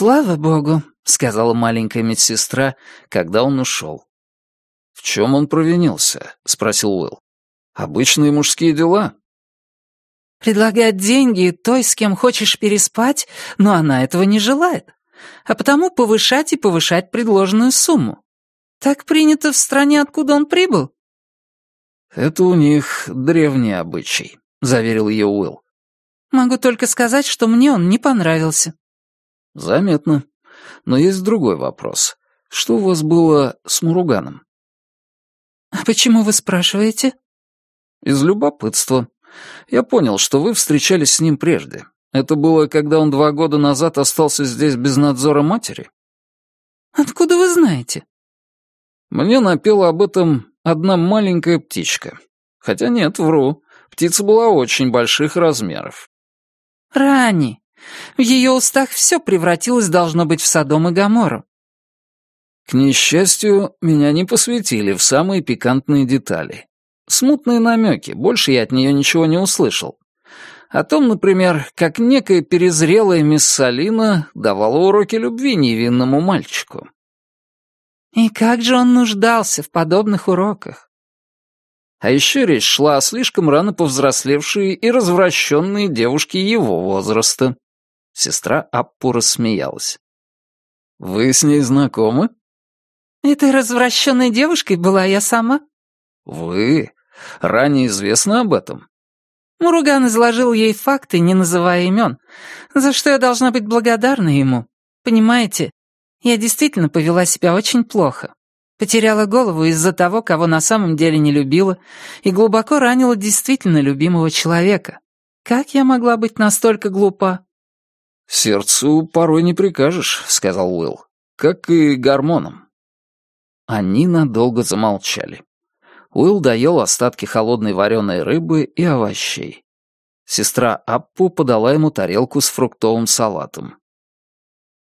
«Слава богу», — сказала маленькая медсестра, когда он ушел. «В чем он провинился?» — спросил Уилл. «Обычные мужские дела». «Предлагать деньги той, с кем хочешь переспать, но она этого не желает, а потому повышать и повышать предложенную сумму. Так принято в стране, откуда он прибыл». «Это у них древний обычай», — заверил ее Уилл. «Могу только сказать, что мне он не понравился». «Заметно. Но есть другой вопрос. Что у вас было с Муруганом?» «А почему вы спрашиваете?» «Из любопытства. Я понял, что вы встречались с ним прежде. Это было, когда он два года назад остался здесь без надзора матери?» «Откуда вы знаете?» Мне напела об этом одна маленькая птичка. Хотя нет, вру. Птица была очень больших размеров. Рани. В ее устах все превратилось, должно быть, в Содом и Гоморру. К несчастью, меня не посвятили в самые пикантные детали. Смутные намеки, больше я от нее ничего не услышал. О том, например, как некая перезрелая мисс Салина давала уроки любви невинному мальчику. И как же он нуждался в подобных уроках? А еще речь шла о слишком рано повзрослевшей и развращенной девушке его возраста. Сестра Аппу рассмеялась. «Вы с ней знакомы?» «Этой развращенной девушкой была я сама». «Вы? Ранее известно об этом?» Муруган изложил ей факты, не называя имен, за что я должна быть благодарна ему. Понимаете, я действительно повела себя очень плохо. Потеряла голову из-за того, кого на самом деле не любила, и глубоко ранила действительно любимого человека. Как я могла быть настолько глупа? «Сердцу порой не прикажешь», — сказал Уилл, — «как и гормонам». Они надолго замолчали. Уилл доел остатки холодной вареной рыбы и овощей. Сестра Аппу подала ему тарелку с фруктовым салатом.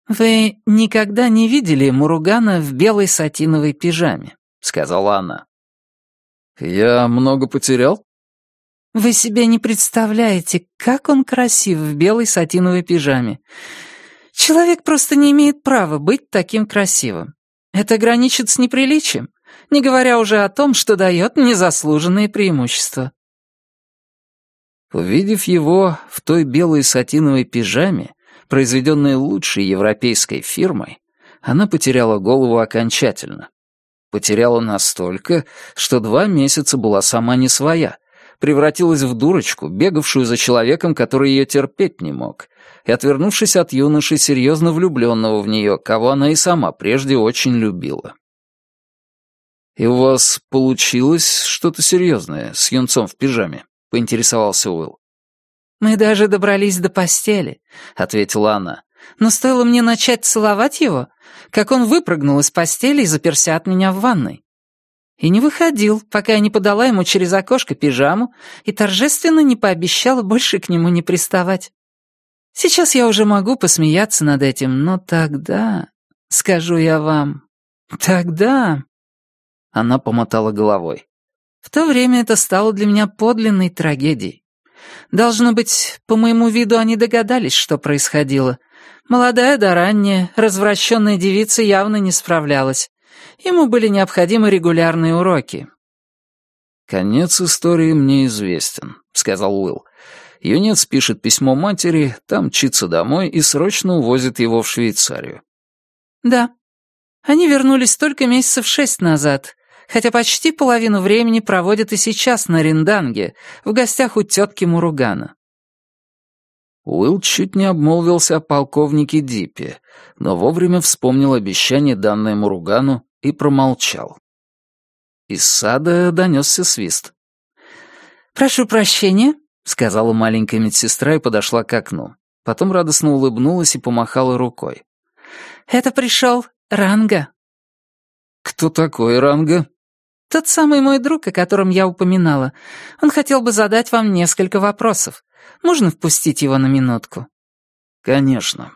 «Вы никогда не видели Муругана в белой сатиновой пижаме?» — сказала она. «Я много потерял?» «Вы себе не представляете, как он красив в белой сатиновой пижаме. Человек просто не имеет права быть таким красивым. Это граничит с неприличием, не говоря уже о том, что дает незаслуженные преимущества». Увидев его в той белой сатиновой пижаме, произведенной лучшей европейской фирмой, она потеряла голову окончательно. Потеряла настолько, что два месяца была сама не своя, превратилась в дурочку, бегавшую за человеком, который ее терпеть не мог, и, отвернувшись от юноши, серьезно влюбленного в нее, кого она и сама прежде очень любила. «И у вас получилось что-то серьезное с юнцом в пижаме?» — поинтересовался Уилл. «Мы даже добрались до постели», — ответила она. «Но стоило мне начать целовать его, как он выпрыгнул из постели и заперся от меня в ванной. И не выходил, пока я не подала ему через окошко пижаму и торжественно не пообещала больше к нему не приставать. Сейчас я уже могу посмеяться над этим, но тогда, скажу я вам, тогда...» Она помотала головой. В то время это стало для меня подлинной трагедией. Должно быть, по моему виду они догадались, что происходило. Молодая да ранняя, развращенная девица явно не справлялась. Ему были необходимы регулярные уроки. «Конец истории мне известен», — сказал Уилл. Юнец пишет письмо матери, там мчится домой и срочно увозит его в Швейцарию. «Да. Они вернулись только месяцев шесть назад, хотя почти половину времени проводят и сейчас на Ринданге, в гостях у тетки Муругана. Уилл чуть не обмолвился о полковнике Дипе, но вовремя вспомнил обещание, данное Муругану, и промолчал. Из сада донесся свист. «Прошу прощения», — сказала маленькая медсестра и подошла к окну. Потом радостно улыбнулась и помахала рукой. «Это пришел Ранга». «Кто такой Ранга?» Тот самый мой друг, о котором я упоминала. Он хотел бы задать вам несколько вопросов. Можно впустить его на минутку?» «Конечно».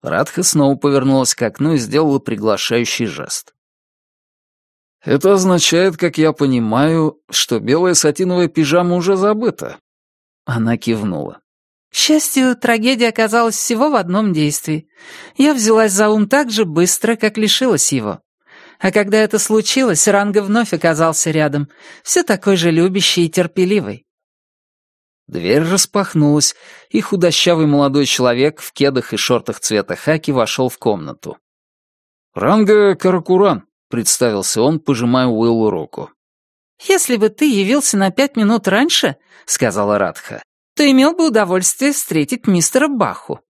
Радха снова повернулась к окну и сделала приглашающий жест. «Это означает, как я понимаю, что белая сатиновая пижама уже забыта». Она кивнула. К счастью, трагедия оказалась всего в одном действии. Я взялась за ум так же быстро, как лишилась его. А когда это случилось, Ранга вновь оказался рядом, все такой же любящий и терпеливый. Дверь распахнулась, и худощавый молодой человек в кедах и шортах цвета хаки вошел в комнату. «Ранга Каракуран», — представился он, пожимая Уиллу руку. «Если бы ты явился на пять минут раньше», — сказала Радха, то имел бы удовольствие встретить мистера Баху».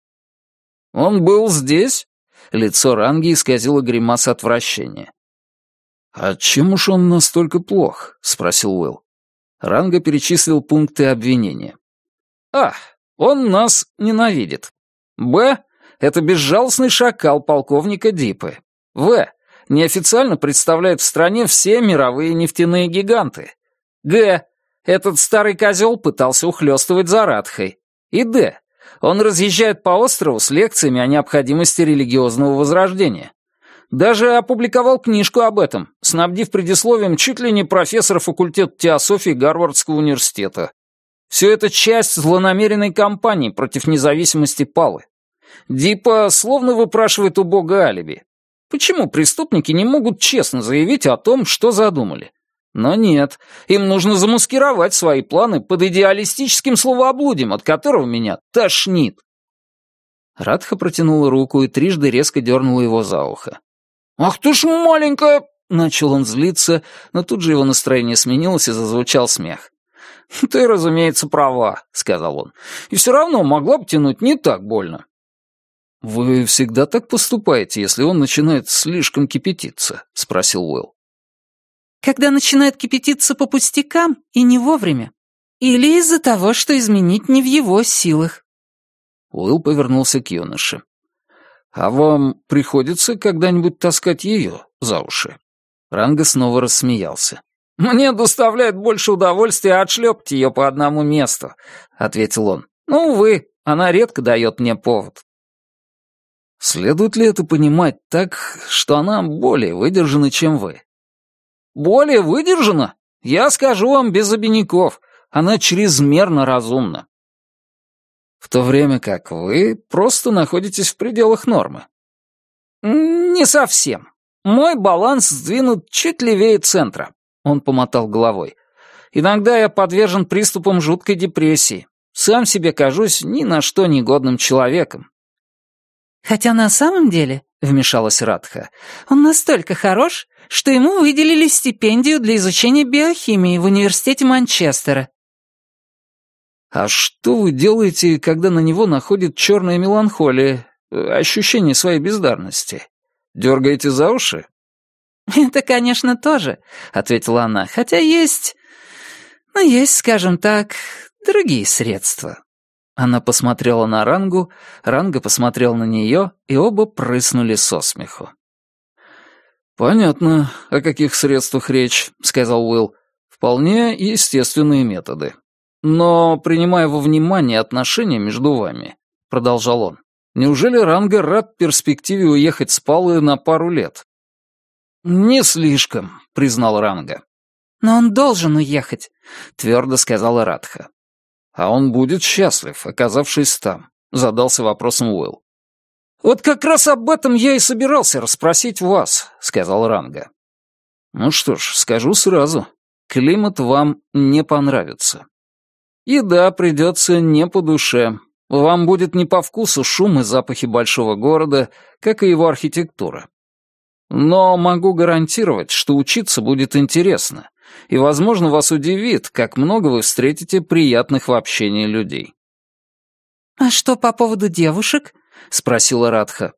«Он был здесь?» Лицо Ранги исказило гримаса отвращения. «А чем уж он настолько плох?» — спросил Уилл. Ранга перечислил пункты обвинения. «А, он нас ненавидит. Б. Это безжалостный шакал полковника Дипы. В. Неофициально представляет в стране все мировые нефтяные гиганты. Г. Этот старый козел пытался ухлёстывать за Радхой. И Д. Он разъезжает по острову с лекциями о необходимости религиозного возрождения. Даже опубликовал книжку об этом, снабдив предисловием чуть ли не профессора факультета теософии Гарвардского университета. Все это часть злонамеренной кампании против независимости Палы. Дипа словно выпрашивает у бога алиби. Почему преступники не могут честно заявить о том, что задумали? Но нет, им нужно замаскировать свои планы под идеалистическим словоблудием, от которого меня тошнит. Радха протянула руку и трижды резко дернула его за ухо. «Ах ты ж маленькая!» — начал он злиться, но тут же его настроение сменилось и зазвучал смех. «Ты, разумеется, права», — сказал он. «И все равно могла бы тянуть не так больно». «Вы всегда так поступаете, если он начинает слишком кипятиться?» — спросил Уилл. «Когда начинает кипятиться по пустякам и не вовремя. Или из-за того, что изменить не в его силах». Уилл повернулся к юноше. «А вам приходится когда-нибудь таскать ее за уши?» Ранга снова рассмеялся. «Мне доставляет больше удовольствия отшлепать ее по одному месту», — ответил он. «Ну, увы, она редко дает мне повод». Следует ли это понимать так, что она более выдержана, чем вы? Более выдержана? Я скажу вам без обиняков. Она чрезмерно разумна в то время как вы просто находитесь в пределах нормы. Не совсем. Мой баланс сдвинут чуть левее центра. Он помотал головой. Иногда я подвержен приступам жуткой депрессии. Сам себе кажусь ни на что негодным человеком. Хотя на самом деле, вмешалась Радха, он настолько хорош, что ему выделили стипендию для изучения биохимии в университете Манчестера. А что вы делаете, когда на него находит черная меланхолия, э, ощущение своей бездарности? Дергаете за уши? «Это, конечно, тоже», — ответила она, «хотя есть... Ну, есть, скажем так, другие средства». Она посмотрела на Рангу, Ранга посмотрел на нее, и оба прыснули со смеху. «Понятно, о каких средствах речь», — сказал Уилл. «Вполне естественные методы. Но, принимая во внимание отношения между вами, продолжал он, неужели Ранга рад перспективе уехать с Палы на пару лет? Не слишком, признал Ранга. Но он должен уехать, твердо сказала Радха. А он будет счастлив, оказавшись там, задался вопросом Уилл. «Вот как раз об этом я и собирался расспросить вас», — сказал Ранга. «Ну что ж, скажу сразу. Климат вам не понравится. Еда придется не по душе. Вам будет не по вкусу шум и запахи большого города, как и его архитектура. Но могу гарантировать, что учиться будет интересно, и, возможно, вас удивит, как много вы встретите приятных в общении людей. «А что по поводу девушек?» — спросила Радха.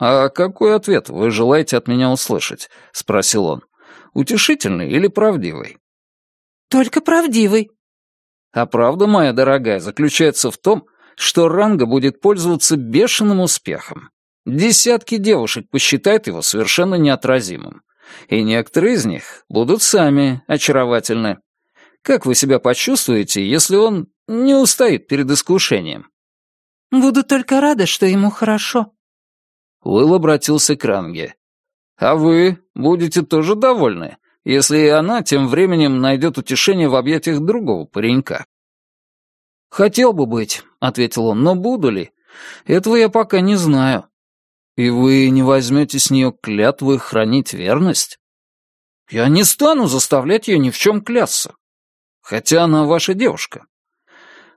«А какой ответ вы желаете от меня услышать?» — спросил он. «Утешительный или правдивый?» «Только правдивый», а правда, моя дорогая, заключается в том, что Ранга будет пользоваться бешеным успехом. Десятки девушек посчитают его совершенно неотразимым. И некоторые из них будут сами очаровательны. Как вы себя почувствуете, если он не устоит перед искушением? Буду только рада, что ему хорошо. Уилл обратился к Ранге. А вы будете тоже довольны, если и она тем временем найдет утешение в объятиях другого паренька. «Хотел бы быть», — ответил он, — «но буду ли? Этого я пока не знаю». «И вы не возьмете с нее клятвы хранить верность?» «Я не стану заставлять ее ни в чем клясться. Хотя она ваша девушка.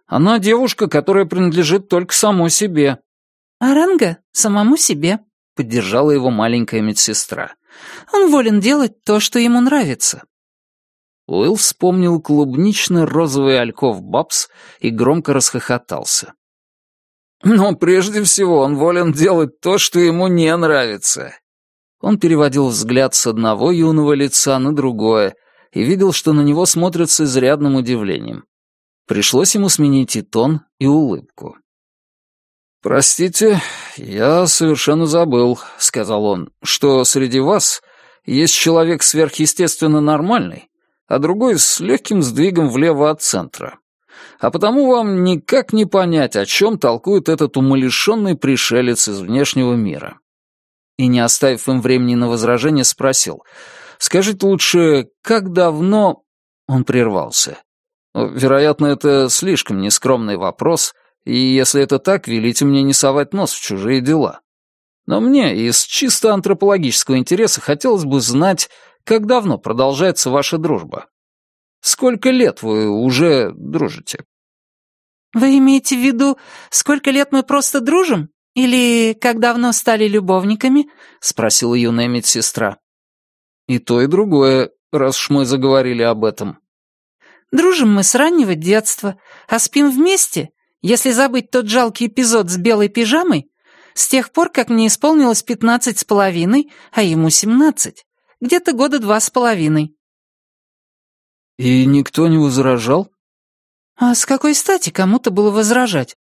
Она девушка, которая принадлежит только самой себе». «Аранга самому себе», — поддержала его маленькая медсестра. «Он волен делать то, что ему нравится». Уилл вспомнил клубнично-розовый ольков Бабс и громко расхохотался. «Но прежде всего он волен делать то, что ему не нравится». Он переводил взгляд с одного юного лица на другое и видел, что на него смотрят с изрядным удивлением. Пришлось ему сменить и тон, и улыбку. «Простите, я совершенно забыл», — сказал он, — «что среди вас есть человек сверхъестественно нормальный, а другой с легким сдвигом влево от центра. А потому вам никак не понять, о чем толкует этот умалишенный пришелец из внешнего мира». И, не оставив им времени на возражение, спросил, «Скажите лучше, как давно...» Он прервался. «Вероятно, это слишком нескромный вопрос, и если это так, велите мне не совать нос в чужие дела. Но мне из чисто антропологического интереса хотелось бы знать, как давно продолжается ваша дружба? Сколько лет вы уже дружите?» «Вы имеете в виду, сколько лет мы просто дружим? Или как давно стали любовниками?» — спросила юная медсестра. «И то, и другое, раз уж мы заговорили об этом». «Дружим мы с раннего детства, а спим вместе, если забыть тот жалкий эпизод с белой пижамой, с тех пор, как мне исполнилось пятнадцать с половиной, а ему семнадцать. Где-то года два с половиной». «И никто не возражал?» «А с какой стати кому-то было возражать?»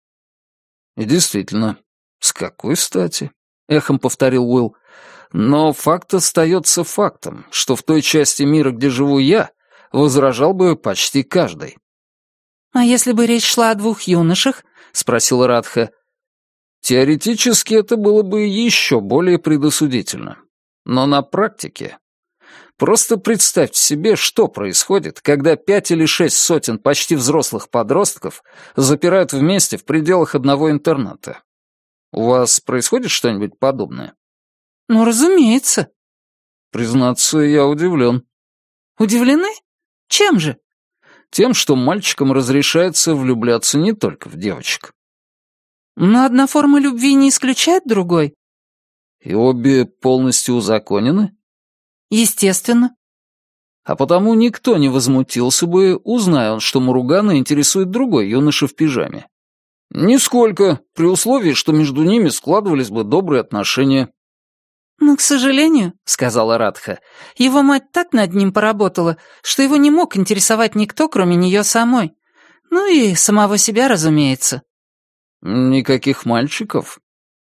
«Действительно, с какой стати?» — эхом повторил Уилл. «Но факт остается фактом, что в той части мира, где живу я, возражал бы почти каждый». «А если бы речь шла о двух юношах?» — спросил Радха. «Теоретически это было бы еще более предосудительно. Но на практике Просто представьте себе, что происходит, когда пять или шесть сотен почти взрослых подростков запирают вместе в пределах одного интерната. У вас происходит что-нибудь подобное? Ну, разумеется. Признаться, я удивлен. Удивлены? Чем же? Тем, что мальчикам разрешается влюбляться не только в девочек. Но одна форма любви не исключает другой. И обе полностью узаконены? Естественно. А потому никто не возмутился бы, узная он, что Муругана интересует другой юноша в пижаме. Нисколько, при условии, что между ними складывались бы добрые отношения. «Но, к сожалению», — сказала Радха, — «его мать так над ним поработала, что его не мог интересовать никто, кроме нее самой. Ну и самого себя, разумеется». «Никаких мальчиков?»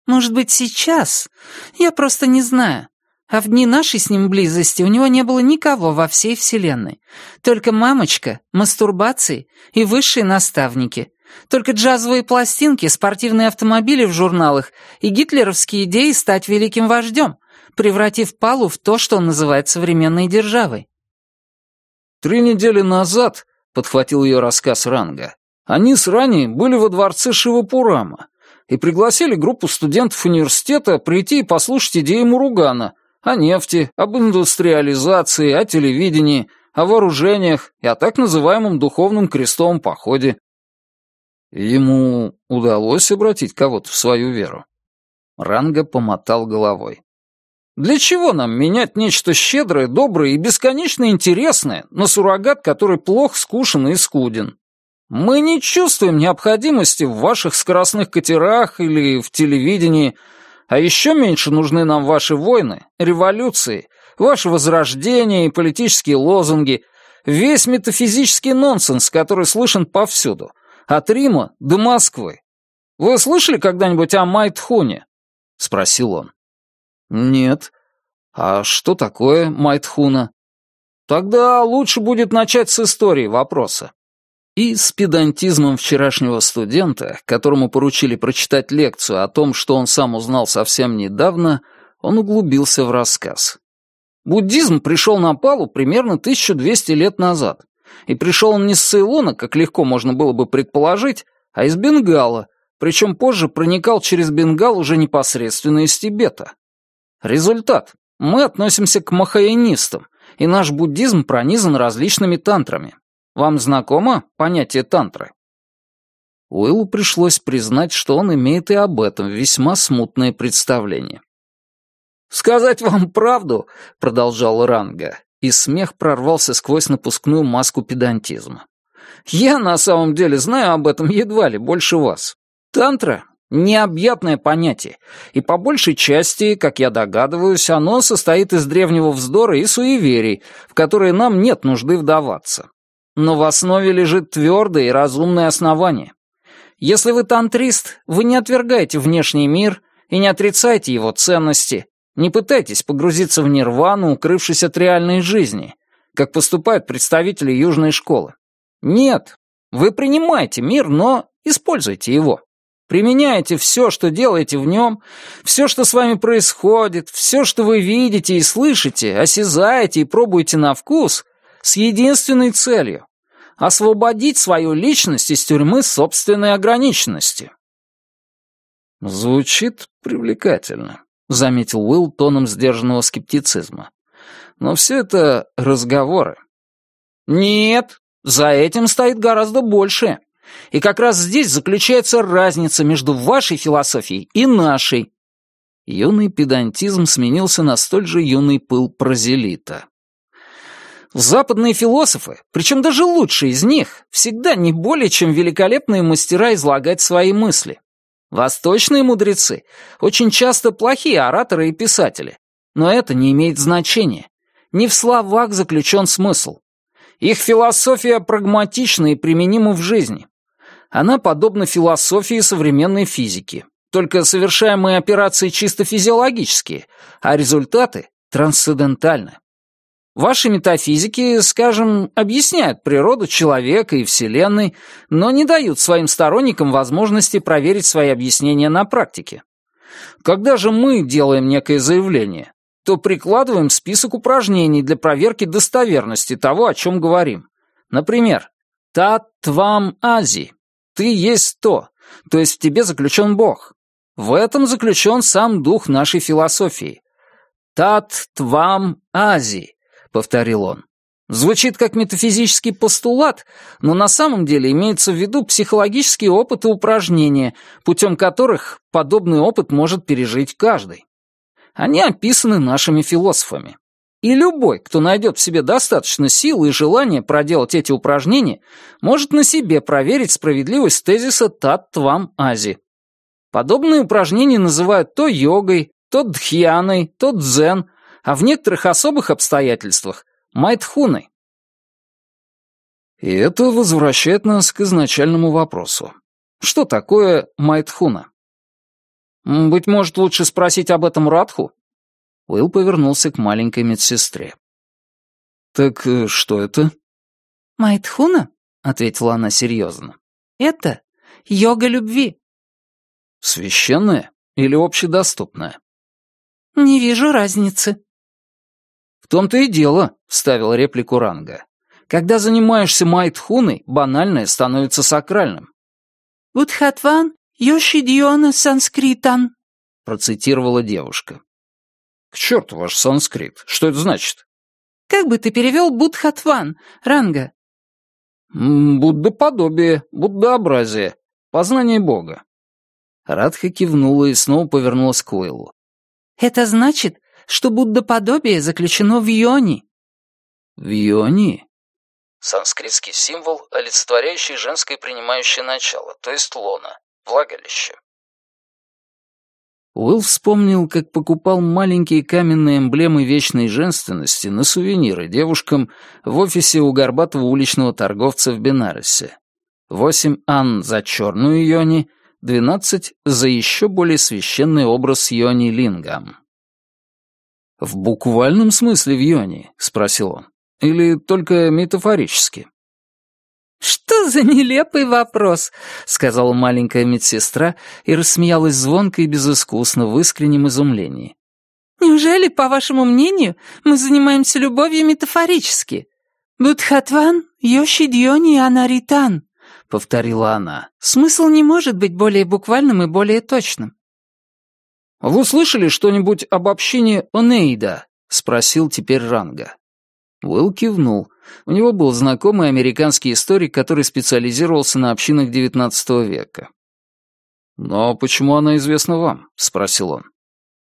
«Может быть, сейчас? Я просто не знаю. А в дни нашей с ним близости у него не было никого во всей вселенной. Только мамочка, мастурбации и высшие наставники. Только джазовые пластинки, спортивные автомобили в журналах и гитлеровские идеи стать великим вождем, превратив Палу в то, что он называет современной державой. «Три недели назад», — подхватил ее рассказ Ранга, «они с Рани были во дворце Шивапурама и пригласили группу студентов университета прийти и послушать идеи Муругана — о нефти, об индустриализации, о телевидении, о вооружениях и о так называемом духовном крестовом походе. Ему удалось обратить кого-то в свою веру. Ранга помотал головой. Для чего нам менять нечто щедрое, доброе и бесконечно интересное на суррогат, который плох, скучен и скуден? Мы не чувствуем необходимости в ваших скоростных катерах или в телевидении, а еще меньше нужны нам ваши войны, революции, ваше возрождение и политические лозунги, весь метафизический нонсенс, который слышен повсюду, от Рима до Москвы. Вы слышали когда-нибудь о Майтхуне?» — спросил он. «Нет. А что такое Майтхуна?» «Тогда лучше будет начать с истории вопроса. И с педантизмом вчерашнего студента, которому поручили прочитать лекцию о том, что он сам узнал совсем недавно, он углубился в рассказ. Буддизм пришел на Палу примерно 1200 лет назад. И пришел он не с Цейлона, как легко можно было бы предположить, а из Бенгала, причем позже проникал через Бенгал уже непосредственно из Тибета. Результат. Мы относимся к махаянистам, и наш буддизм пронизан различными тантрами. Вам знакомо понятие тантры? Уиллу пришлось признать, что он имеет и об этом весьма смутное представление. «Сказать вам правду», — продолжал Ранга, и смех прорвался сквозь напускную маску педантизма. «Я на самом деле знаю об этом едва ли больше вас. Тантра — необъятное понятие, и по большей части, как я догадываюсь, оно состоит из древнего вздора и суеверий, в которые нам нет нужды вдаваться. Но в основе лежит твердое и разумное основание. Если вы тантрист, вы не отвергаете внешний мир и не отрицаете его ценности, не пытайтесь погрузиться в нирвану, укрывшись от реальной жизни, как поступают представители Южной школы. Нет, вы принимаете мир, но используйте его. Применяете все, что делаете в нем, все, что с вами происходит, все, что вы видите и слышите, осязаете и пробуете на вкус, с единственной целью — освободить свою личность из тюрьмы собственной ограниченности. Звучит привлекательно. — заметил Уилл тоном сдержанного скептицизма. «Но все это разговоры». «Нет, за этим стоит гораздо больше. И как раз здесь заключается разница между вашей философией и нашей». Юный педантизм сменился на столь же юный пыл прозелита. Западные философы, причем даже лучшие из них, всегда не более чем великолепные мастера излагать свои мысли. Восточные мудрецы очень часто плохие ораторы и писатели, но это не имеет значения. Не в словах заключен смысл. Их философия прагматична и применима в жизни. Она подобна философии современной физики, только совершаемые операции чисто физиологические, а результаты трансцендентальны. Ваши метафизики, скажем, объясняют природу человека и Вселенной, но не дают своим сторонникам возможности проверить свои объяснения на практике. Когда же мы делаем некое заявление, то прикладываем список упражнений для проверки достоверности того, о чем говорим. Например, «Тат твам ази» — «Ты есть то», то есть в тебе заключен Бог. В этом заключен сам дух нашей философии. «Тат твам ази» повторил он. Звучит как метафизический постулат, но на самом деле имеется в виду психологические опыты упражнения, путем которых подобный опыт может пережить каждый. Они описаны нашими философами. И любой, кто найдет в себе достаточно силы и желания проделать эти упражнения, может на себе проверить справедливость тезиса «тат твам ази». Подобные упражнения называют то йогой, то дхьяной, то дзен, а в некоторых особых обстоятельствах — майтхуной. И это возвращает нас к изначальному вопросу. Что такое майтхуна? Быть может, лучше спросить об этом Радху? Уилл повернулся к маленькой медсестре. «Так э, что это?» «Майтхуна?» — ответила она серьезно. «Это йога любви». «Священная или общедоступная?» «Не вижу разницы», «В том-то и дело», — вставил реплику Ранга. «Когда занимаешься майтхуной, банальное становится сакральным». «Будхатван Йошидьона санскритан», — процитировала девушка. «К черту ваш санскрит. Что это значит?» «Как бы ты перевел Будхатван, Ранга?» «Буддоподобие, буддообразие, познание Бога». Радха кивнула и снова повернулась к Уиллу. «Это значит, что буддоподобие заключено в йони». «В йони?» Санскритский символ, олицетворяющий женское принимающее начало, то есть лона, влагалище. Уилл вспомнил, как покупал маленькие каменные эмблемы вечной женственности на сувениры девушкам в офисе у горбатого уличного торговца в Бенаросе. Восемь ан за черную йони, двенадцать за еще более священный образ йони Лингам. «В буквальном смысле в Йоне?» — спросил он. «Или только метафорически?» «Что за нелепый вопрос?» — сказала маленькая медсестра и рассмеялась звонко и безыскусно в искреннем изумлении. «Неужели, по вашему мнению, мы занимаемся любовью метафорически? «Будхатван Йошидьони Анаритан», — повторила она. «Смысл не может быть более буквальным и более точным». «Вы слышали что-нибудь об общине Онейда?» — спросил теперь Ранга. Уилл кивнул. У него был знакомый американский историк, который специализировался на общинах XIX века. «Но почему она известна вам?» — спросил он.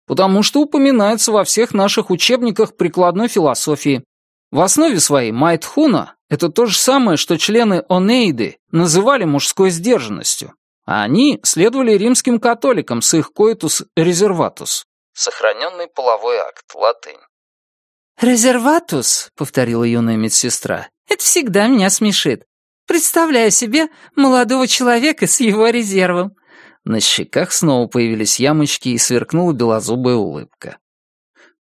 «Потому что упоминается во всех наших учебниках прикладной философии. В основе своей Майтхуна — это то же самое, что члены Онейды называли мужской сдержанностью, они следовали римским католикам с их коитус резерватус. Сохраненный половой акт, латынь. «Резерватус», — повторила юная медсестра, — «это всегда меня смешит. Представляю себе молодого человека с его резервом». На щеках снова появились ямочки и сверкнула белозубая улыбка.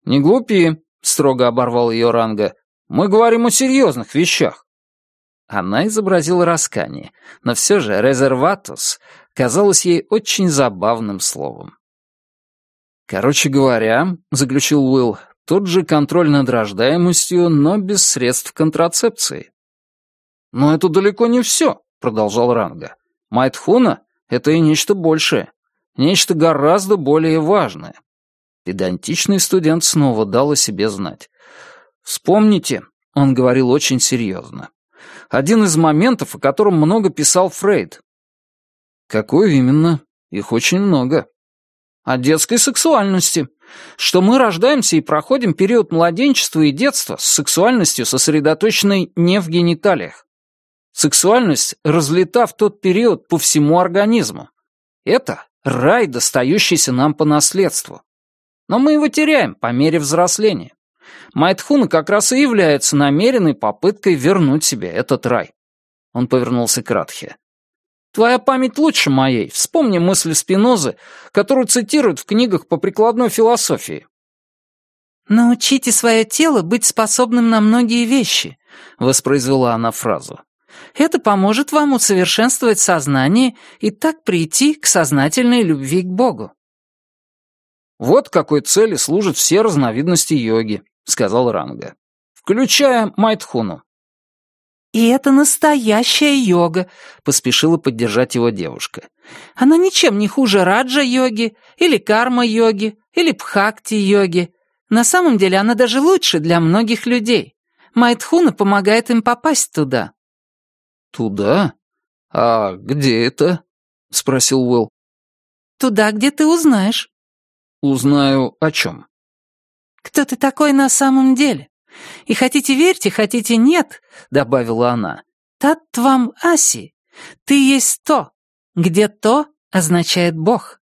«Не глупи», — строго оборвал ее Ранга. «Мы говорим о серьезных вещах». Она изобразила раскание, но все же «резерватус» казалось ей очень забавным словом. «Короче говоря», — заключил Уилл, тот же контроль над рождаемостью, но без средств контрацепции. «Но это далеко не все», — продолжал Ранга. «Майтхуна — это и нечто большее, нечто гораздо более важное». Педантичный студент снова дал о себе знать. «Вспомните», — он говорил очень серьезно, «один из моментов, о котором много писал Фрейд». «Какой именно? Их очень много». «О детской сексуальности», что мы рождаемся и проходим период младенчества и детства с сексуальностью, сосредоточенной не в гениталиях. Сексуальность разлета в тот период по всему организму. Это рай, достающийся нам по наследству. Но мы его теряем по мере взросления. Майтхуна как раз и является намеренной попыткой вернуть себе этот рай. Он повернулся к Радхе. Твоя память лучше моей. Вспомни мысль Спинозы, которую цитируют в книгах по прикладной философии. «Научите свое тело быть способным на многие вещи», — воспроизвела она фразу. «Это поможет вам усовершенствовать сознание и так прийти к сознательной любви к Богу». «Вот какой цели служат все разновидности йоги», — сказал Ранга, «включая Майтхуну. «И это настоящая йога», — поспешила поддержать его девушка. «Она ничем не хуже раджа-йоги, или карма-йоги, или бхакти-йоги. На самом деле она даже лучше для многих людей. Майтхуна помогает им попасть туда». «Туда? А где это?» — спросил Уилл. «Туда, где ты узнаешь». «Узнаю о чем?» «Кто ты такой на самом деле?» И хотите верьте, хотите нет, — добавила она, — тат вам аси. Ты есть то. Где то означает Бог.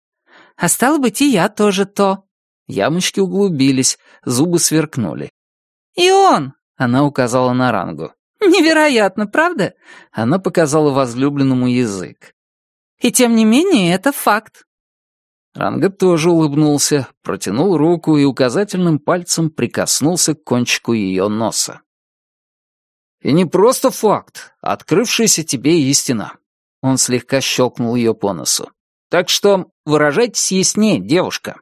А стало быть, и я тоже то. Ямочки углубились, зубы сверкнули. «И он!» — она указала на рангу. «Невероятно, правда?» — она показала возлюбленному язык. «И тем не менее, это факт. Ранга тоже улыбнулся, протянул руку и указательным пальцем прикоснулся к кончику ее носа. «И не просто факт, а открывшаяся тебе истина». Он слегка щелкнул ее по носу. «Так что выражайтесь яснее, девушка».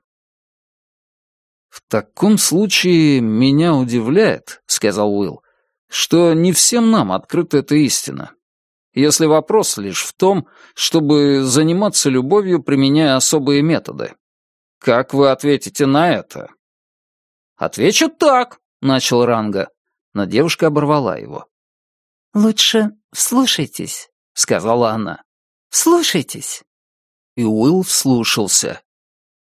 «В таком случае меня удивляет», — сказал Уилл, «что не всем нам открыта эта истина если вопрос лишь в том, чтобы заниматься любовью, применяя особые методы. Как вы ответите на это? «Отвечу так», — начал Ранга, но девушка оборвала его. «Лучше вслушайтесь», — сказала она. «Вслушайтесь». И Уилл вслушался.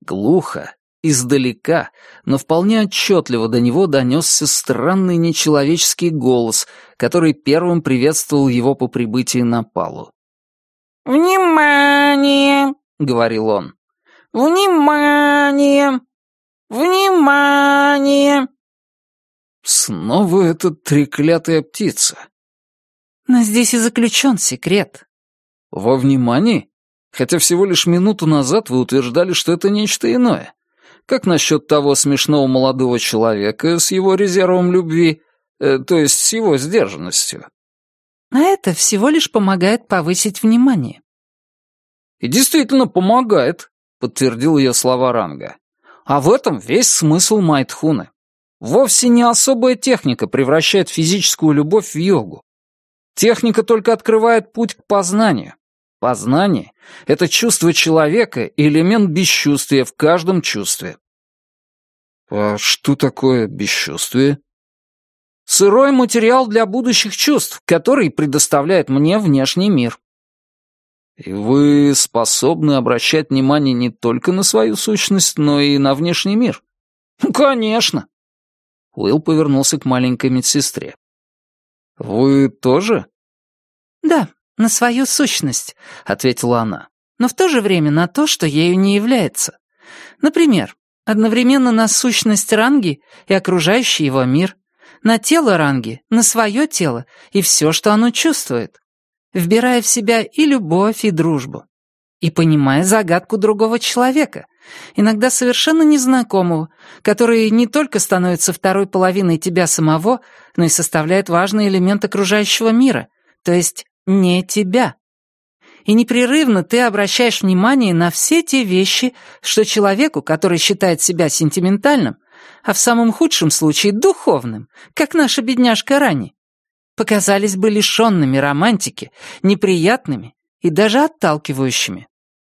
Глухо, Издалека, но вполне отчетливо до него донесся странный нечеловеческий голос, который первым приветствовал его по прибытии на палу. «Внимание!» — говорил он. «Внимание! Внимание!» Снова эта треклятая птица. Но здесь и заключен секрет. Во внимании? Хотя всего лишь минуту назад вы утверждали, что это нечто иное. Как насчет того смешного молодого человека с его резервом любви, э, то есть с его сдержанностью? А это всего лишь помогает повысить внимание. И действительно помогает, подтвердил ее слова Ранга. А в этом весь смысл Майтхуны. Вовсе не особая техника превращает физическую любовь в йогу. Техника только открывает путь к познанию. Познание — это чувство человека и элемент бесчувствия в каждом чувстве. А что такое бесчувствие? Сырой материал для будущих чувств, который предоставляет мне внешний мир. И вы способны обращать внимание не только на свою сущность, но и на внешний мир? Конечно. Уилл повернулся к маленькой медсестре. «Вы тоже?» «Да, на свою сущность», — ответила она. «Но в то же время на то, что ею не является. Например, одновременно на сущность Ранги и окружающий его мир, на тело Ранги, на свое тело и все, что оно чувствует, вбирая в себя и любовь, и дружбу, и понимая загадку другого человека, иногда совершенно незнакомого, который не только становится второй половиной тебя самого, но и составляет важный элемент окружающего мира, то есть не тебя. И непрерывно ты обращаешь внимание на все те вещи, что человеку, который считает себя сентиментальным, а в самом худшем случае духовным, как наша бедняжка Рани, показались бы лишенными романтики, неприятными и даже отталкивающими.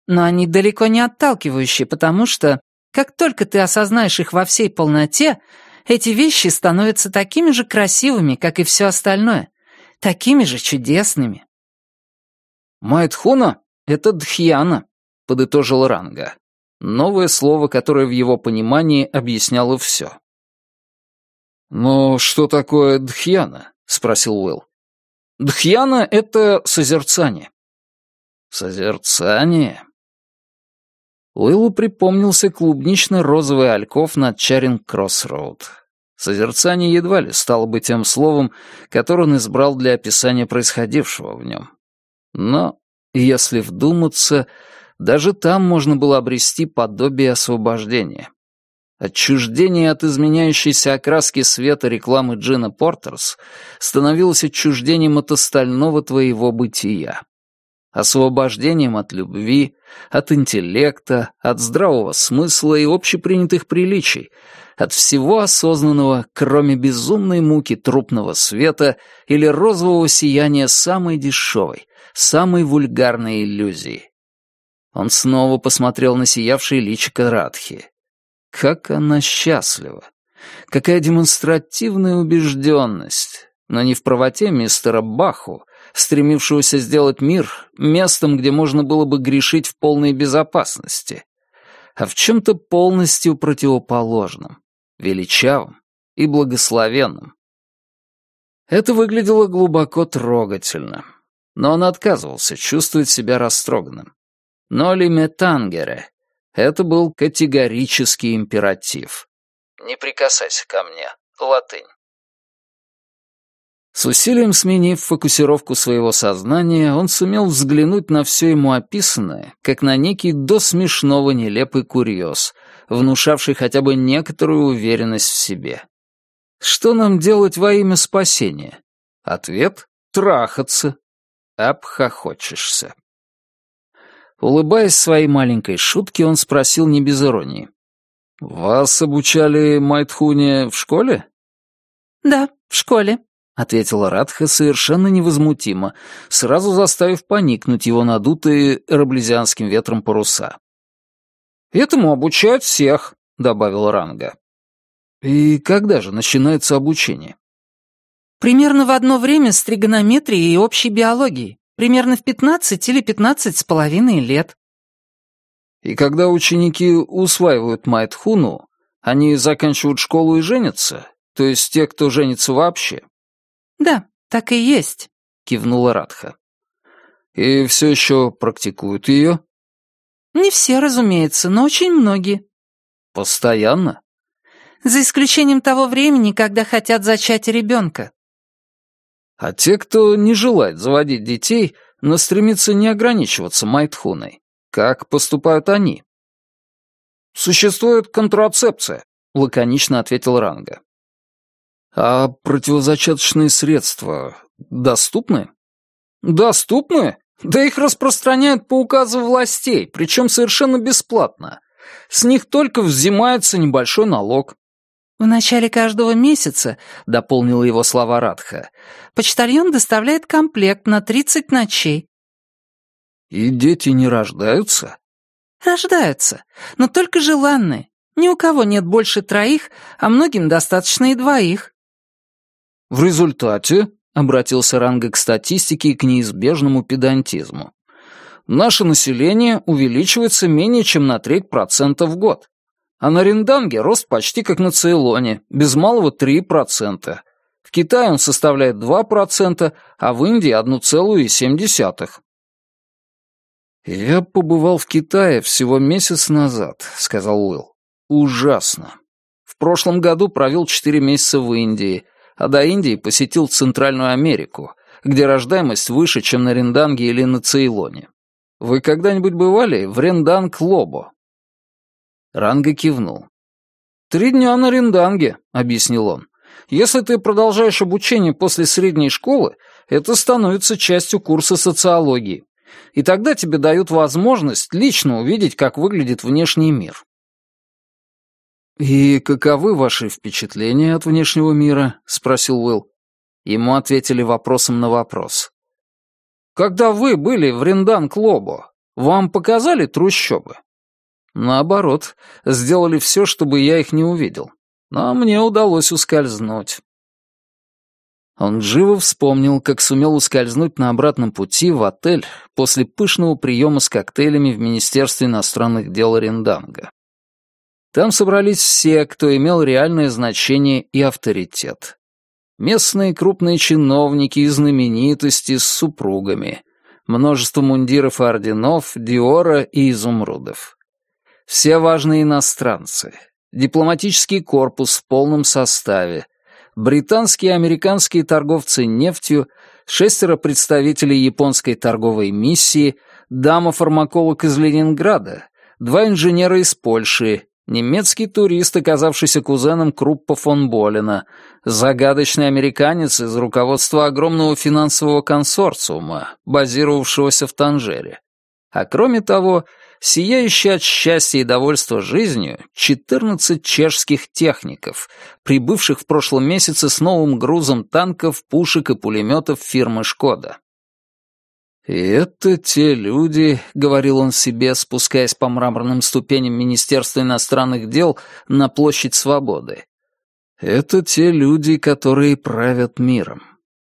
Но они далеко не отталкивающие, потому что, как только ты осознаешь их во всей полноте, эти вещи становятся такими же красивыми, как и все остальное, такими же чудесными. «Майтхуна — это Дхьяна», — подытожил Ранга. Новое слово, которое в его понимании объясняло все. «Но что такое Дхьяна?» — спросил Уилл. «Дхьяна — это созерцание». «Созерцание?» Уиллу припомнился клубнично-розовый альков над Чаринг-Кроссроуд. Созерцание едва ли стало бы тем словом, которое он избрал для описания происходившего в нем. Но, если вдуматься, даже там можно было обрести подобие освобождения. Отчуждение от изменяющейся окраски света рекламы Джина Портерс становилось отчуждением от остального твоего бытия освобождением от любви, от интеллекта, от здравого смысла и общепринятых приличий, от всего осознанного, кроме безумной муки трупного света или розового сияния самой дешевой, самой вульгарной иллюзии. Он снова посмотрел на сиявшее личико Радхи. Как она счастлива! Какая демонстративная убежденность! Но не в правоте мистера Баху, стремившегося сделать мир местом, где можно было бы грешить в полной безопасности, а в чем-то полностью противоположном, величавом и благословенном. Это выглядело глубоко трогательно, но он отказывался чувствовать себя растроганным. Ноли метангере — это был категорический императив. «Не прикасайся ко мне», латынь. С усилием сменив фокусировку своего сознания, он сумел взглянуть на все ему описанное, как на некий до смешного нелепый курьез, внушавший хотя бы некоторую уверенность в себе. Что нам делать во имя спасения? Ответ — трахаться. Обхохочешься. Улыбаясь своей маленькой шутке, он спросил не без иронии. «Вас обучали Майтхуне в школе?» «Да, в школе», — ответила Радха совершенно невозмутимо, сразу заставив поникнуть его надутые раблезианским ветром паруса. «Этому обучают всех», — добавил Ранга. «И когда же начинается обучение?» «Примерно в одно время с тригонометрией и общей биологией. Примерно в пятнадцать или пятнадцать с половиной лет». «И когда ученики усваивают Майтхуну, они заканчивают школу и женятся? То есть те, кто женится вообще?» «Да, так и есть», — кивнула Радха. «И все еще практикуют ее?» «Не все, разумеется, но очень многие». «Постоянно?» «За исключением того времени, когда хотят зачать ребенка». «А те, кто не желает заводить детей, но стремится не ограничиваться майтхуной, как поступают они?» «Существует контрацепция», — лаконично ответил Ранга. А противозачаточные средства доступны? Доступны? Да их распространяют по указу властей, причем совершенно бесплатно. С них только взимается небольшой налог. «В начале каждого месяца», — дополнила его слова Радха, «почтальон доставляет комплект на 30 ночей». «И дети не рождаются?» «Рождаются, но только желанные. Ни у кого нет больше троих, а многим достаточно и двоих». «В результате», — обратился Ранга к статистике и к неизбежному педантизму, «наше население увеличивается менее чем на треть процента в год. А на Ринданге рост почти как на Цейлоне, без малого 3%. В Китае он составляет 2%, а в Индии 1,7%. «Я побывал в Китае всего месяц назад», — сказал Уилл. «Ужасно. В прошлом году провел 4 месяца в Индии, а до Индии посетил Центральную Америку, где рождаемость выше, чем на Ринданге или на Цейлоне. Вы когда-нибудь бывали в Ренданг-Лобо?» Ранга кивнул. «Три дня на Ринданге», — объяснил он. «Если ты продолжаешь обучение после средней школы, это становится частью курса социологии и тогда тебе дают возможность лично увидеть, как выглядит внешний мир. «И каковы ваши впечатления от внешнего мира?» — спросил Уилл. Ему ответили вопросом на вопрос. «Когда вы были в Рендан-Клобо, вам показали трущобы?» «Наоборот, сделали все, чтобы я их не увидел. Но мне удалось ускользнуть». Он живо вспомнил, как сумел ускользнуть на обратном пути в отель после пышного приема с коктейлями в Министерстве иностранных дел Ренданга. Там собрались все, кто имел реальное значение и авторитет. Местные крупные чиновники и знаменитости с супругами, множество мундиров и орденов, диора и изумрудов. Все важные иностранцы, дипломатический корпус в полном составе, британские и американские торговцы нефтью, шестеро представителей японской торговой миссии, дама-фармаколог из Ленинграда, два инженера из Польши, немецкий турист, оказавшийся кузеном Круппа фон Болина, загадочный американец из руководства огромного финансового консорциума, базировавшегося в Танжере. А кроме того, сияющие от счастья и довольства жизнью 14 чешских техников, прибывших в прошлом месяце с новым грузом танков, пушек и пулеметов фирмы «Шкода». «И это те люди», — говорил он себе, спускаясь по мраморным ступеням Министерства иностранных дел на площадь Свободы. «Это те люди, которые правят миром.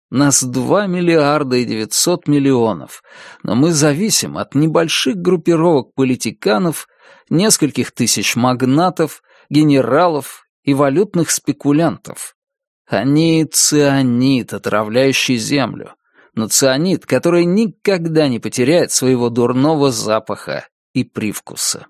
Нас 2 миллиарда и 900 миллионов, но мы зависим от небольших группировок политиканов, нескольких тысяч магнатов, генералов и валютных спекулянтов. Они цианид, отравляющий землю, но цианид, который никогда не потеряет своего дурного запаха и привкуса.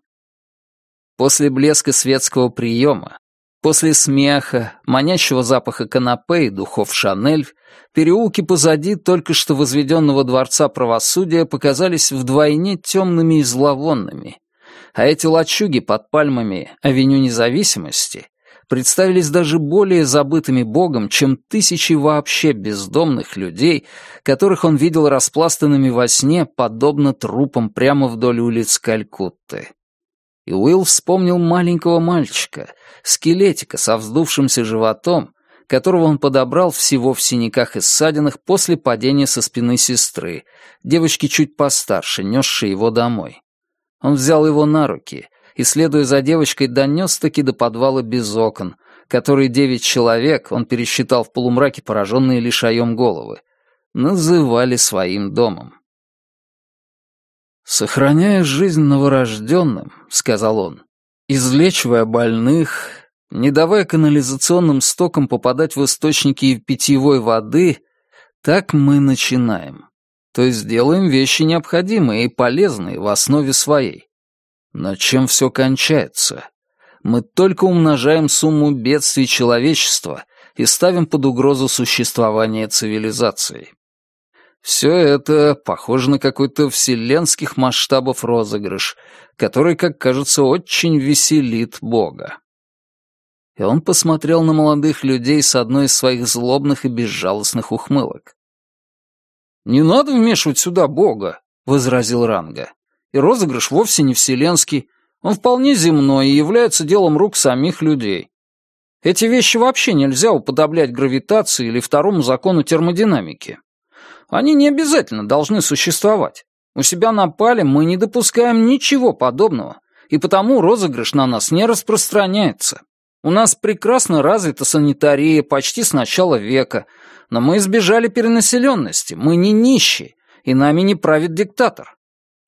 После блеска светского приема, После смеха, манящего запаха канапе и духов Шанель, переулки позади только что возведенного дворца правосудия показались вдвойне темными и зловонными, а эти лачуги под пальмами авеню независимости представились даже более забытыми богом, чем тысячи вообще бездомных людей, которых он видел распластанными во сне, подобно трупам прямо вдоль улиц Калькутты. И Уилл вспомнил маленького мальчика, скелетика со вздувшимся животом, которого он подобрал всего в синяках и ссадинах после падения со спины сестры, девочки чуть постарше, несшей его домой. Он взял его на руки и, следуя за девочкой, донес-таки до подвала без окон, который девять человек, он пересчитал в полумраке пораженные лишаем головы, называли своим домом. «Сохраняя жизнь новорожденным», — сказал он, — «излечивая больных, не давая канализационным стокам попадать в источники питьевой воды, так мы начинаем. То есть делаем вещи необходимые и полезные в основе своей. Но чем все кончается? Мы только умножаем сумму бедствий человечества и ставим под угрозу существование цивилизации. Все это похоже на какой-то вселенских масштабов розыгрыш, который, как кажется, очень веселит Бога. И он посмотрел на молодых людей с одной из своих злобных и безжалостных ухмылок. «Не надо вмешивать сюда Бога», — возразил Ранга. «И розыгрыш вовсе не вселенский, он вполне земной и является делом рук самих людей. Эти вещи вообще нельзя уподоблять гравитации или второму закону термодинамики. Они не обязательно должны существовать. У себя на пале мы не допускаем ничего подобного, и потому розыгрыш на нас не распространяется. У нас прекрасно развита санитария почти с начала века, но мы избежали перенаселенности, мы не нищие, и нами не правит диктатор.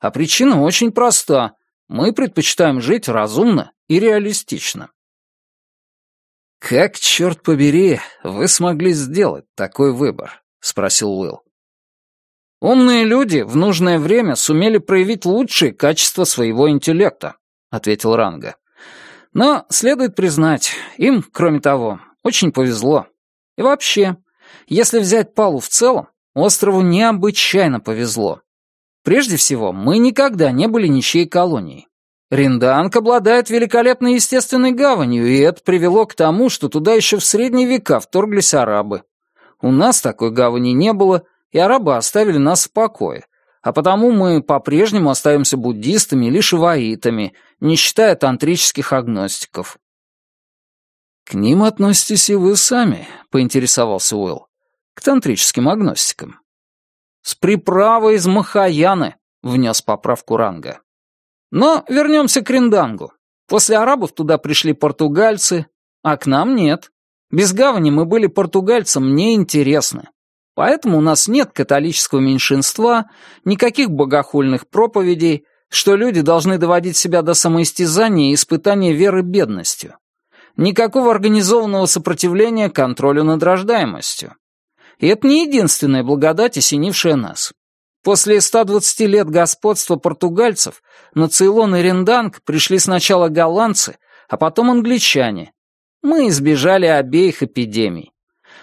А причина очень проста. Мы предпочитаем жить разумно и реалистично. «Как, черт побери, вы смогли сделать такой выбор?» — спросил Уилл. «Умные люди в нужное время сумели проявить лучшие качества своего интеллекта», — ответил Ранга. «Но, следует признать, им, кроме того, очень повезло. И вообще, если взять Палу в целом, острову необычайно повезло. Прежде всего, мы никогда не были ничьей колонией. Ринданг обладает великолепной естественной гаванью, и это привело к тому, что туда еще в средние века вторглись арабы. У нас такой гавани не было, и арабы оставили нас в покое, а потому мы по-прежнему остаемся буддистами или шиваитами, не считая тантрических агностиков. «К ним относитесь и вы сами», — поинтересовался Уилл. «К тантрическим агностикам». «С приправой из Махаяны», — внес поправку Ранга. Но вернемся к Риндангу. После арабов туда пришли португальцы, а к нам нет. Без гавани мы были португальцам неинтересны. Поэтому у нас нет католического меньшинства, никаких богохульных проповедей, что люди должны доводить себя до самоистязания и испытания веры бедностью. Никакого организованного сопротивления контролю над рождаемостью. И это не единственная благодать, осенившая нас. После 120 лет господства португальцев на Цейлон и Ренданг пришли сначала голландцы, а потом англичане. Мы избежали обеих эпидемий.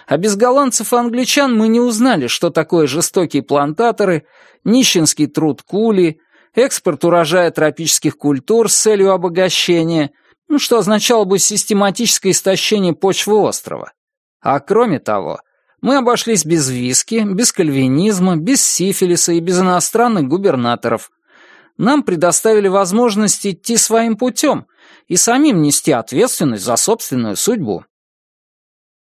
А без голландцев и англичан мы не узнали, что такое жестокие плантаторы, нищенский труд кули, экспорт урожая тропических культур с целью обогащения, ну, что означало бы систематическое истощение почвы острова. А кроме того, мы обошлись без виски, без кальвинизма, без сифилиса и без иностранных губернаторов. Нам предоставили возможность идти своим путем и самим нести ответственность за собственную судьбу.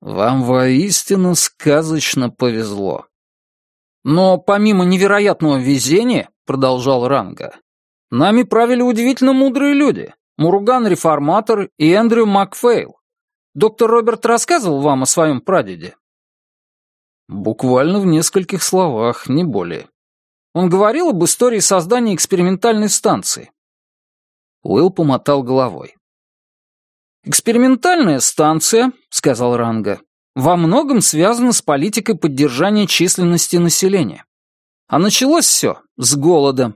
Вам воистину сказочно повезло. Но помимо невероятного везения, продолжал Ранга, нами правили удивительно мудрые люди. Муруган-реформатор и Эндрю Макфейл. Доктор Роберт рассказывал вам о своем прадеде? Буквально в нескольких словах, не более. Он говорил об истории создания экспериментальной станции. Уилл помотал головой. «Экспериментальная станция», — сказал Ранга, — «во многом связана с политикой поддержания численности населения. А началось все с голода.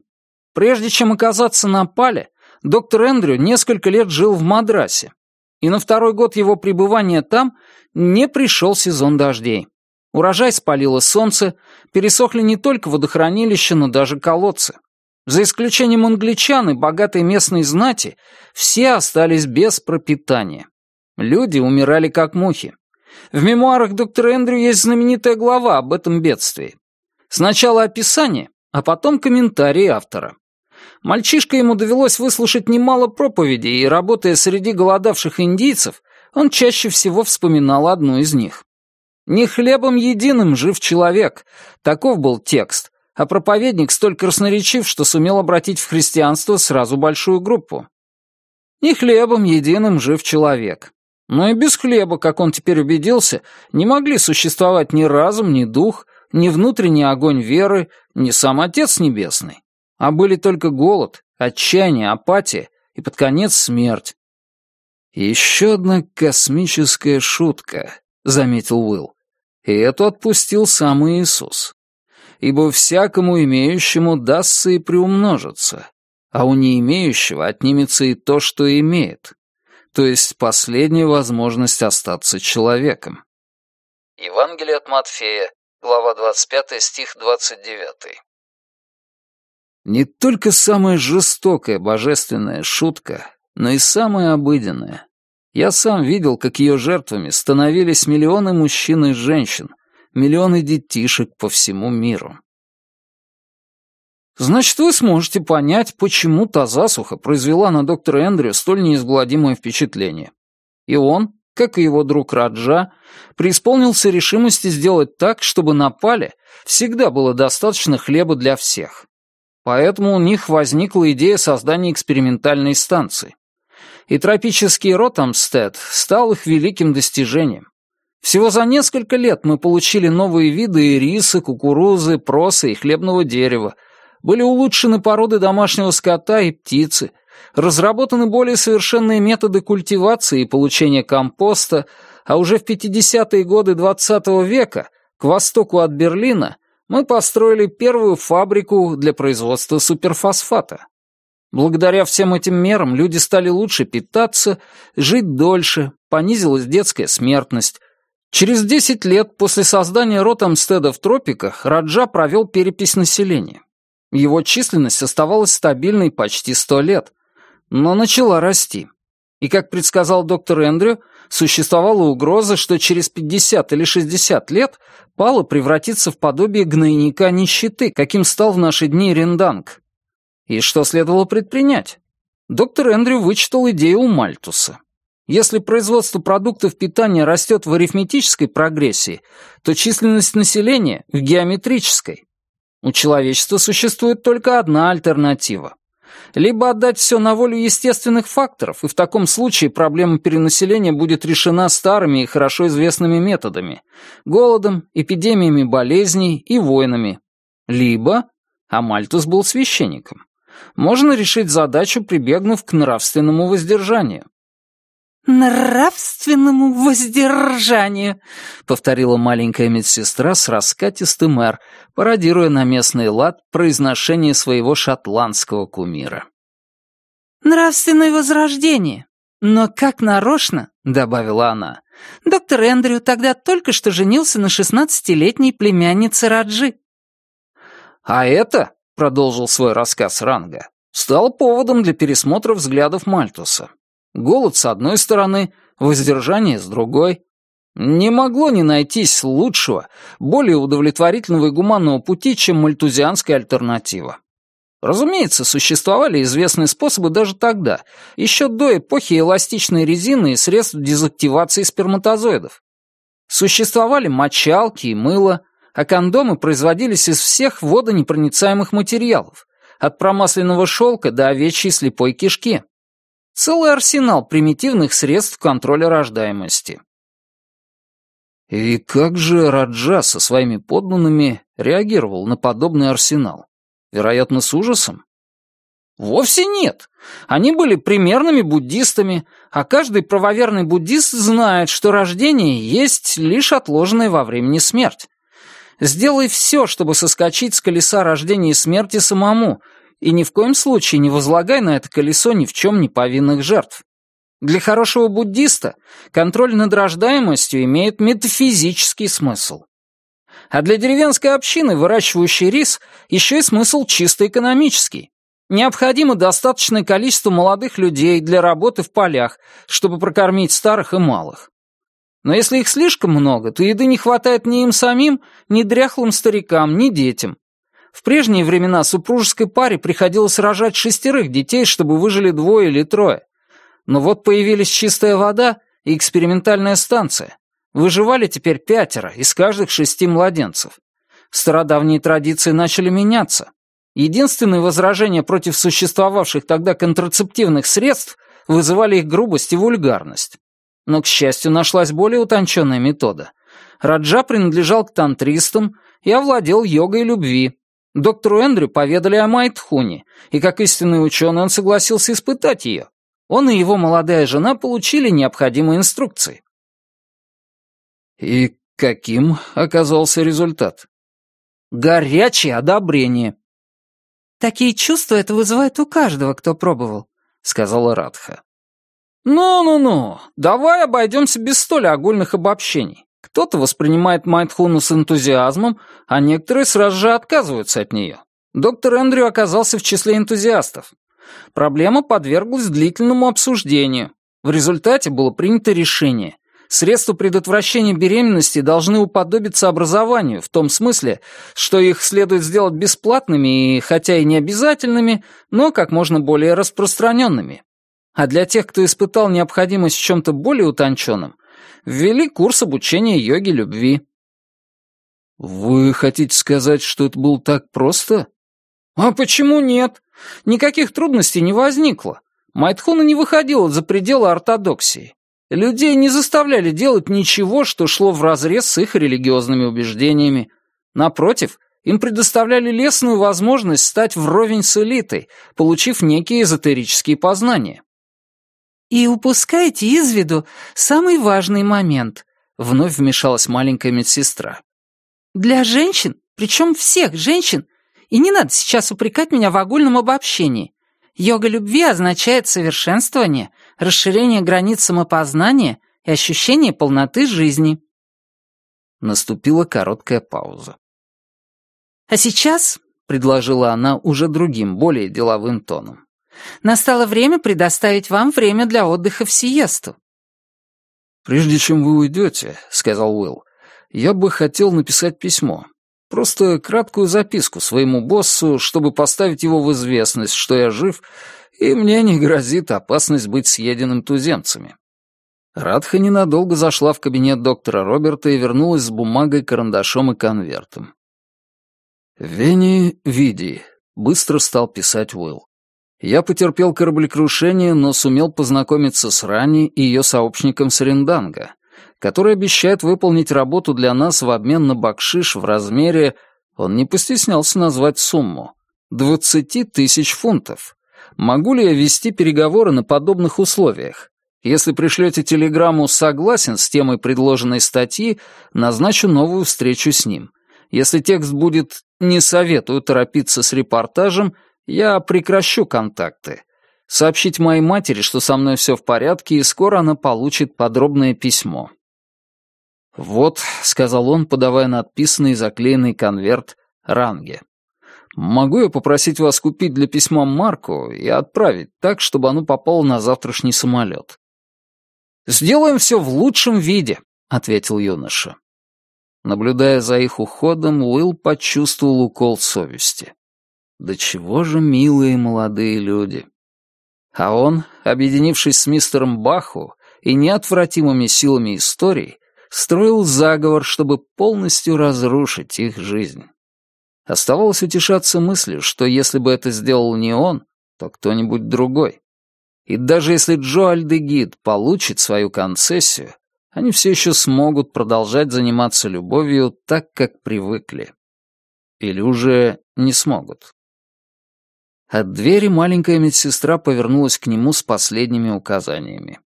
Прежде чем оказаться на Пале, доктор Эндрю несколько лет жил в Мадрасе, и на второй год его пребывания там не пришел сезон дождей. Урожай спалило солнце, пересохли не только водохранилища, но даже колодцы. За исключением англичан и богатой местной знати, все остались без пропитания. Люди умирали как мухи. В мемуарах доктора Эндрю есть знаменитая глава об этом бедствии. Сначала описание, а потом комментарий автора. Мальчишка ему довелось выслушать немало проповедей, и, работая среди голодавших индийцев, он чаще всего вспоминал одну из них. «Не хлебом единым жив человек», таков был текст, а проповедник столь красноречив, что сумел обратить в христианство сразу большую группу. «Не хлебом единым жив человек». Но и без хлеба, как он теперь убедился, не могли существовать ни разум, ни дух, ни внутренний огонь веры, ни сам Отец Небесный. А были только голод, отчаяние, апатия и под конец смерть. «Еще одна космическая шутка», — заметил Уилл. И эту отпустил сам Иисус. Ибо всякому имеющему дастся и приумножится, а у не имеющего отнимется и то, что имеет, то есть последняя возможность остаться человеком. Евангелие от Матфея, глава 25, стих 29. Не только самая жестокая божественная шутка, но и самая обыденная, я сам видел, как ее жертвами становились миллионы мужчин и женщин, миллионы детишек по всему миру. Значит, вы сможете понять, почему та засуха произвела на доктора Эндрю столь неизгладимое впечатление. И он, как и его друг Раджа, преисполнился решимости сделать так, чтобы на Пале всегда было достаточно хлеба для всех. Поэтому у них возникла идея создания экспериментальной станции. И тропический Ротамстед стал их великим достижением. Всего за несколько лет мы получили новые виды риса, кукурузы, проса и хлебного дерева, были улучшены породы домашнего скота и птицы, разработаны более совершенные методы культивации и получения компоста, а уже в 50-е годы XX -го века, к востоку от Берлина, мы построили первую фабрику для производства суперфосфата. Благодаря всем этим мерам люди стали лучше питаться, жить дольше, понизилась детская смертность. Через 10 лет после создания Ротамстеда в тропиках Раджа провел перепись населения. Его численность оставалась стабильной почти 100 лет, но начала расти. И, как предсказал доктор Эндрю, существовала угроза, что через 50 или 60 лет Пала превратится в подобие гнойника нищеты, каким стал в наши дни Ренданг. И что следовало предпринять? Доктор Эндрю вычитал идею у Мальтуса. Если производство продуктов питания растет в арифметической прогрессии, то численность населения — в геометрической. У человечества существует только одна альтернатива либо отдать все на волю естественных факторов, и в таком случае проблема перенаселения будет решена старыми и хорошо известными методами – голодом, эпидемиями болезней и войнами. Либо, а Мальтус был священником, можно решить задачу, прибегнув к нравственному воздержанию. «Нравственному воздержанию», — повторила маленькая медсестра с раскатистым «р», пародируя на местный лад произношение своего шотландского кумира. «Нравственное возрождение. Но как нарочно», — добавила она, — «доктор Эндрю тогда только что женился на шестнадцатилетней племяннице Раджи». «А это», — продолжил свой рассказ Ранга, — стал поводом для пересмотра взглядов Мальтуса. Голод с одной стороны, воздержание с другой. Не могло не найтись лучшего, более удовлетворительного и гуманного пути, чем мальтузианская альтернатива. Разумеется, существовали известные способы даже тогда, еще до эпохи эластичной резины и средств дезактивации сперматозоидов. Существовали мочалки и мыло, а кондомы производились из всех водонепроницаемых материалов, от промасленного шелка до овечьей слепой кишки. Целый арсенал примитивных средств контроля рождаемости. И как же Раджа со своими подданными реагировал на подобный арсенал? Вероятно, с ужасом? Вовсе нет. Они были примерными буддистами, а каждый правоверный буддист знает, что рождение есть лишь отложенная во времени смерть. Сделай все, чтобы соскочить с колеса рождения и смерти самому, и ни в коем случае не возлагай на это колесо ни в чем не повинных жертв. Для хорошего буддиста контроль над рождаемостью имеет метафизический смысл. А для деревенской общины, выращивающей рис, еще и смысл чисто экономический. Необходимо достаточное количество молодых людей для работы в полях, чтобы прокормить старых и малых. Но если их слишком много, то еды не хватает ни им самим, ни дряхлым старикам, ни детям. В прежние времена супружеской паре приходилось рожать шестерых детей, чтобы выжили двое или трое. Но вот появились чистая вода и экспериментальная станция. Выживали теперь пятеро из каждых шести младенцев. Стародавние традиции начали меняться. Единственные возражения против существовавших тогда контрацептивных средств вызывали их грубость и вульгарность. Но, к счастью, нашлась более утонченная метода. Раджа принадлежал к тантристам и овладел йогой любви, Доктору Эндрю поведали о Майтхуне, и как истинный ученый он согласился испытать ее. Он и его молодая жена получили необходимые инструкции. И каким оказался результат? Горячее одобрение. «Такие чувства это вызывает у каждого, кто пробовал», — сказала Радха. «Ну-ну-ну, давай обойдемся без столь огульных обобщений. Кто-то воспринимает Майндхуну с энтузиазмом, а некоторые сразу же отказываются от нее. Доктор Эндрю оказался в числе энтузиастов. Проблема подверглась длительному обсуждению. В результате было принято решение. Средства предотвращения беременности должны уподобиться образованию, в том смысле, что их следует сделать бесплатными и, хотя и не обязательными, но как можно более распространенными. А для тех, кто испытал необходимость в чем-то более утонченном, Ввели курс обучения йоги любви». «Вы хотите сказать, что это было так просто?» «А почему нет? Никаких трудностей не возникло. Майтхуна не выходила за пределы ортодоксии. Людей не заставляли делать ничего, что шло вразрез с их религиозными убеждениями. Напротив, им предоставляли лестную возможность стать вровень с элитой, получив некие эзотерические познания. «И упускаете из виду самый важный момент», — вновь вмешалась маленькая медсестра. «Для женщин, причем всех женщин, и не надо сейчас упрекать меня в огульном обобщении. Йога любви означает совершенствование, расширение границ самопознания и ощущение полноты жизни». Наступила короткая пауза. «А сейчас», — предложила она уже другим, более деловым тоном, «настало время предоставить вам время для отдыха в сиесту». «Прежде чем вы уйдете», — сказал Уилл, «я бы хотел написать письмо. Просто краткую записку своему боссу, чтобы поставить его в известность, что я жив, и мне не грозит опасность быть съеденным туземцами». Радха ненадолго зашла в кабинет доктора Роберта и вернулась с бумагой, карандашом и конвертом. «Вени Види», — быстро стал писать Уилл. «Я потерпел кораблекрушение, но сумел познакомиться с Рани и ее сообщником Саренданга, который обещает выполнить работу для нас в обмен на бакшиш в размере, он не постеснялся назвать сумму, двадцати тысяч фунтов. Могу ли я вести переговоры на подобных условиях? Если пришлете телеграмму «Согласен» с темой предложенной статьи, назначу новую встречу с ним. Если текст будет «не советую торопиться с репортажем», я прекращу контакты. Сообщить моей матери, что со мной все в порядке, и скоро она получит подробное письмо. «Вот», — сказал он, подавая надписанный и заклеенный конверт Ранге. «Могу я попросить вас купить для письма марку и отправить так, чтобы оно попало на завтрашний самолет?» «Сделаем все в лучшем виде», — ответил юноша. Наблюдая за их уходом, Уилл почувствовал укол совести. Да чего же милые молодые люди. А он, объединившись с мистером Баху и неотвратимыми силами истории, строил заговор, чтобы полностью разрушить их жизнь. Оставалось утешаться мыслью, что если бы это сделал не он, то кто-нибудь другой. И даже если Джо Альдегид получит свою концессию, они все еще смогут продолжать заниматься любовью так, как привыкли. Или уже не смогут. От двери маленькая медсестра повернулась к нему с последними указаниями.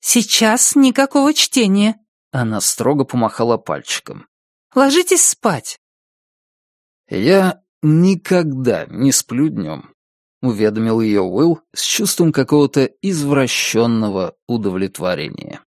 «Сейчас никакого чтения», — она строго помахала пальчиком. «Ложитесь спать». «Я никогда не сплю днем», — уведомил ее Уилл с чувством какого-то извращенного удовлетворения.